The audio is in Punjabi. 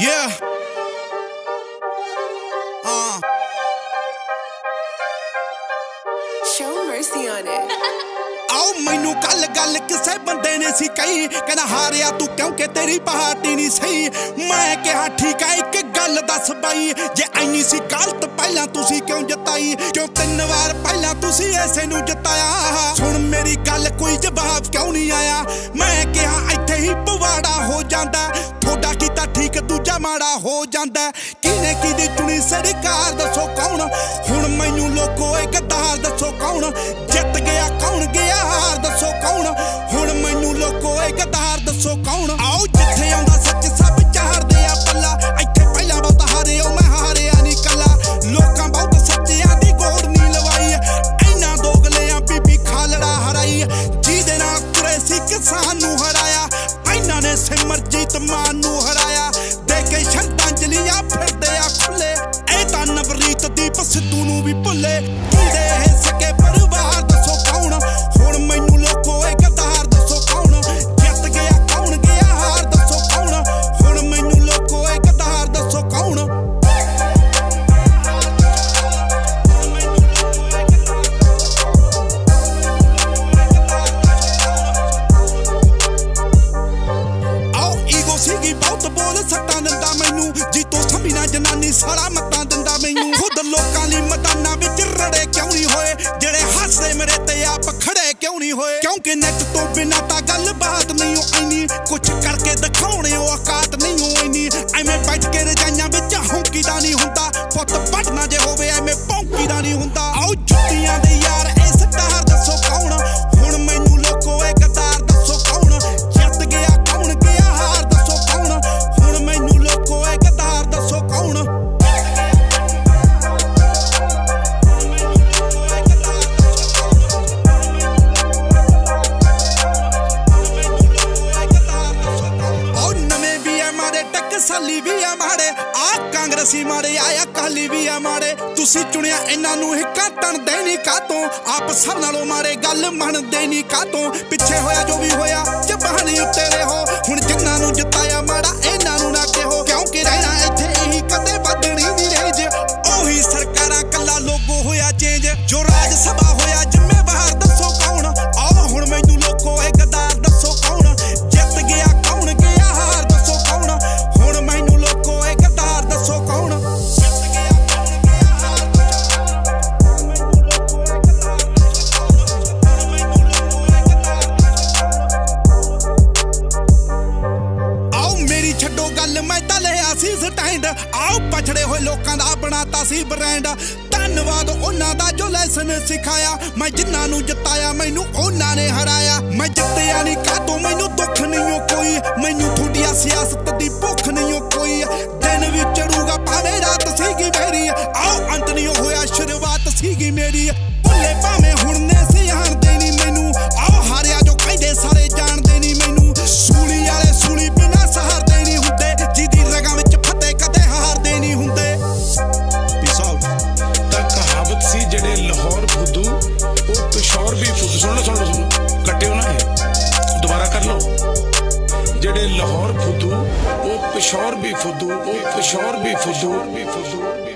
Yeah. Uh. Show mercy on it. ਆਓ ਮੈਨੂੰ ਕੱਲ ਗੱਲ ਕਿਸੇ ਬੰਦੇ ਨੇ ਸੀ ਕਹੀ ਕਹਿੰਦਾ ਹਾਰਿਆ ਤੂੰ ਕਿਉਂਕਿ ਤੇਰੀ ਪਾਰਟੀ ਨਹੀਂ ਸਹੀ ਮੈਂ ਕਿਹਾ ਠੀਕ ਹੈ ਇੱਕ ਗੱਲ ਦੱਸ ਬਾਈ ਜੇ ਐਨੀ ਸੀ ਗਲਤ ਪਹਿਲਾਂ ਤੁਸੀਂ ਕਿਉਂ ਜਿਤਾਈ ਕਿਉਂ ਤਿੰਨ ਵਾਰ ਪਹਿਲਾਂ ਤੁਸੀਂ ਐਸੇ ਨੂੰ ਜਿਤਾਇਆ ਸੁਣ ਮੇਰੀ ਗੱਲ ਕੋਈ ਜਵਾਬ ਕਿਉਂ ਨਹੀਂ ਆਇਆ ਮੈਂ ਕਿਹਾ ਇੱਥੇ ਹੀ ਪਵਾੜਾ ਹੋ ਜਾਂਦਾ ਮਾੜਾ ਹੋ ਜਾਂਦਾ ਕਿਨੇ ਕਿਹਦੀ ਚੁਣੀ ਸਰਕਾਰ? ਦੱਸੋ ਕੌਣ? ਹੁਣ ਮੈਨੂੰ ਲੋਕੋ ਇਹ ਗੱਦਾਰ ਦੱਸੋ ਕੌਣ? ਜਿੱਤ ਗਿਆ ਕੌਣ? ਗਿਆ ਹਾਰ ਦੱਸੋ ਕੌਣ? ਹੁਣ ਮੈਨੂੰ ਲੋਕੋ ਇਹ ਗੱਦਾਰ ਦੱਸੋ ਕੌਣ? ਆਓ ਜਿੱਥੇ ਆਉਂਦਾ ਸੱਚ ਸਭ ਚਾਰਦੇ ਆ ਪੱਲਾ। ਇੱਥੇ ਪਹਿਲਾਂ ਬਹੁਤ ਹਾਰੇ ਮੈਂ ਹਾਰਿਆ ਨਹੀਂ ਕੱਲਾ। ਲੋਕਾਂ ਬਹੁਤ ਸੱਚਿਆਂ ਦੀ ਗੋੜ ਨਹੀਂ ਲਵਾਈ ਇੰਨਾ ਦੋਗਲੇ ਆ ਬੀਬੀ ਖਾਲੜਾ ਹਰਾਈ ਜਿਹਦੇ ਨਾਲ ਤੁਰੇ ਸੀ ਕਿਸਾਨ ਨੂੰ ਹਰਾਇਆ। ਇਹਨਾਂ ਨੇ ਸਿਮਰਜੀਤ ਮਾਨ ਨੂੰ ਹਰਾਇਆ। ਸਿੱਧੂ ਨੂੰ ਵੀ ਭੁੱਲੇ। ਕਿਹਦੇ ਇਹ ਸਕੇ ਪਰਿਵਾਰ, ਦੱਸੋ ਕੌਣ ਹੁਣ ਮੈਨੂੰ ਲੋਕੋ ਇਹ ਗਦਾਰ ਦੱਸੋ ਕੌਣ ਜਿੱਤ ਗਿਆ ਕੌਣ, ਗਿਆ ਹਾਰ, ਦੱਸੋ ਕੌਣ ਹੁਣ ਮੈਨੂੰ ਲੋਕੋ ਇਹ ਗਦਾਰ ਦੱਸੋ ਕੌਣ ਆਓ ਸੀਗੀ ਬਹੁਤ ਬੋਲ, ਸੱਟਾਂ ਦਿੰਦਾ ਮੈਨੂੰ। ਜੀਤੋ ਸੰਭੀਨਾ ਜਨਾਨੀ ਸਾਰਾ ਮੱਤਾ ਨਹੀਂ ਨੈਟ ਤੋਂ ਬਿਨਾ ਤਾਂ ਗੱਲ ਬਾਤ ਨਹੀਂ ਓ ਐਨੀ ਕੁਛ ਕਰਕੇ ਦਿਖਾਉਣੇ ਉਹ ਔਕਾਤ ਨਹੀਂ ਹੋ ਐਨੀ ਐਵੇਂ ਬੈਠ ਕੇ ਰਜਾਈਆਂ ਵਿੱਚ ਹੌਂਕੀਦਾ ਨਹੀਂ ਹੁੰਦਾ। ਪੁੱਤ ਪਟਨਾ ਜੇ ਹੋਵੇ, ਐਵੇਂ ਭੌਂਕੀਦਾ ਨਹੀਂ ਹੁੰਦਾ। ਆਓ ਜੁੱਤੀਆਂ ਦੇ ਯਾਰ ਇਹ ਸਟਾਰ ਦੱਸੋ ਕੌਣ? ਆ ਕਾਂਗਰਸੀ ਮਾਰੇ ਆਇਆ ਕਾਲੀ ਵੀ ਆ ਮਾਰੇ ਤੁਸੀਂ ਚੁਣਿਆ ਇਹਨਾਂ ਨੂੰ ਹਿੱਕਾਂ ਤਣਦੇ ਨਹੀਂ ਕਾਤੋਂ ਆਪ ਸਭ ਨਾਲੋਂ ਮਾਰੇ ਗੱਲ ਮੰਨਦੇ ਨਹੀਂ ਕਾਤੋਂ ਪਿੱਛੇ ਹੋਇਆ ਜੋ ਵੀ ਹੋਇਆ, ਜ਼ਬਾਨੀ ਉੱਤੇ ਰਹੋ। ਹੁਣ ਜਿੰਨਾਂ ਨੂੰ ਜਿਤਾਇਆ ਮਾੜਾ, ਇਹਨਾਂ ਨੂੰ ਨਾ ਕਿਹੋ। ਕਿਉਂਕਿ ਰਹਿਣਾ ਇੱਥੇ ਇਹੀ ਕਦੇ ਵਧਣੀ ਨਹੀਂ ਰੇਜ ਉਹੀ ਸਰਕਾਰਾਂ, ਕੱਲਾ ਲੋਗੋ ਹੋਇਆ ਚੇਂਜ ਜੋ ਰਾਜ ਸਭਾ ਹੋਏ ਲੋਕਾਂ ਦਾ ਬਣਾਤਾ ਸੀ ਬ੍ਰਾਂਡ ਧੰਨਵਾਦ ਉਹਨਾਂ ਦਾ ਜੋ ਲੈਸਨ ਸਿਖਾਇਆ। ਮੈਂ ਜਿਨ੍ਹਾਂ ਨੂੰ ਜਿਤਾਇਆ, ਮੈਨੂੰ ਉਹਨਾਂ ਨੇ ਹਰਾਇਆ। ਪਿਸ਼ੌਰ ਵੀ ਫੁੱਦੂ ਉਹ ਪਿਸ਼ੌਰ ਵੀ ਫੁੱਦੂ ਵੀ ਫੁੱਦੂ